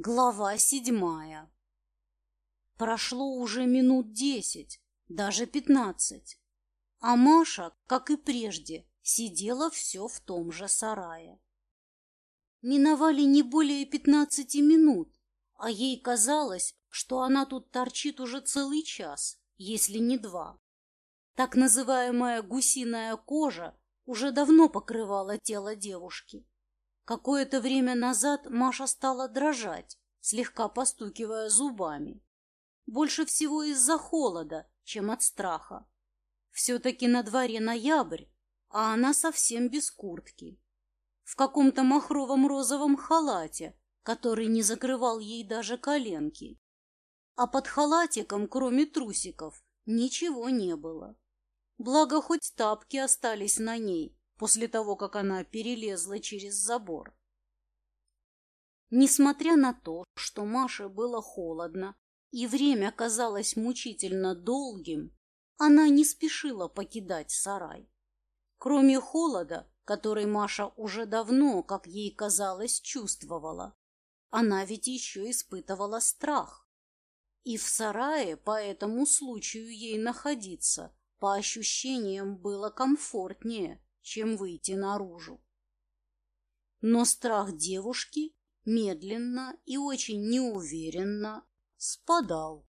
Глава седьмая Прошло уже минут десять, даже пятнадцать, а Маша, как и прежде, сидела все в том же сарае. Миновали не более пятнадцати минут, а ей казалось, что она тут торчит уже целый час, если не два. Так называемая гусиная кожа уже давно покрывала тело девушки. Какое-то время назад Маша стала дрожать, слегка постукивая зубами. Больше всего из-за холода, чем от страха. Все-таки на дворе ноябрь, а она совсем без куртки. В каком-то махровом розовом халате, который не закрывал ей даже коленки. А под халатиком, кроме трусиков, ничего не было. Благо, хоть тапки остались на ней, после того, как она перелезла через забор. Несмотря на то, что Маше было холодно и время казалось мучительно долгим, она не спешила покидать сарай. Кроме холода, который Маша уже давно, как ей казалось, чувствовала, она ведь еще испытывала страх. И в сарае по этому случаю ей находиться, по ощущениям, было комфортнее, чем выйти наружу. Но страх девушки медленно и очень неуверенно спадал.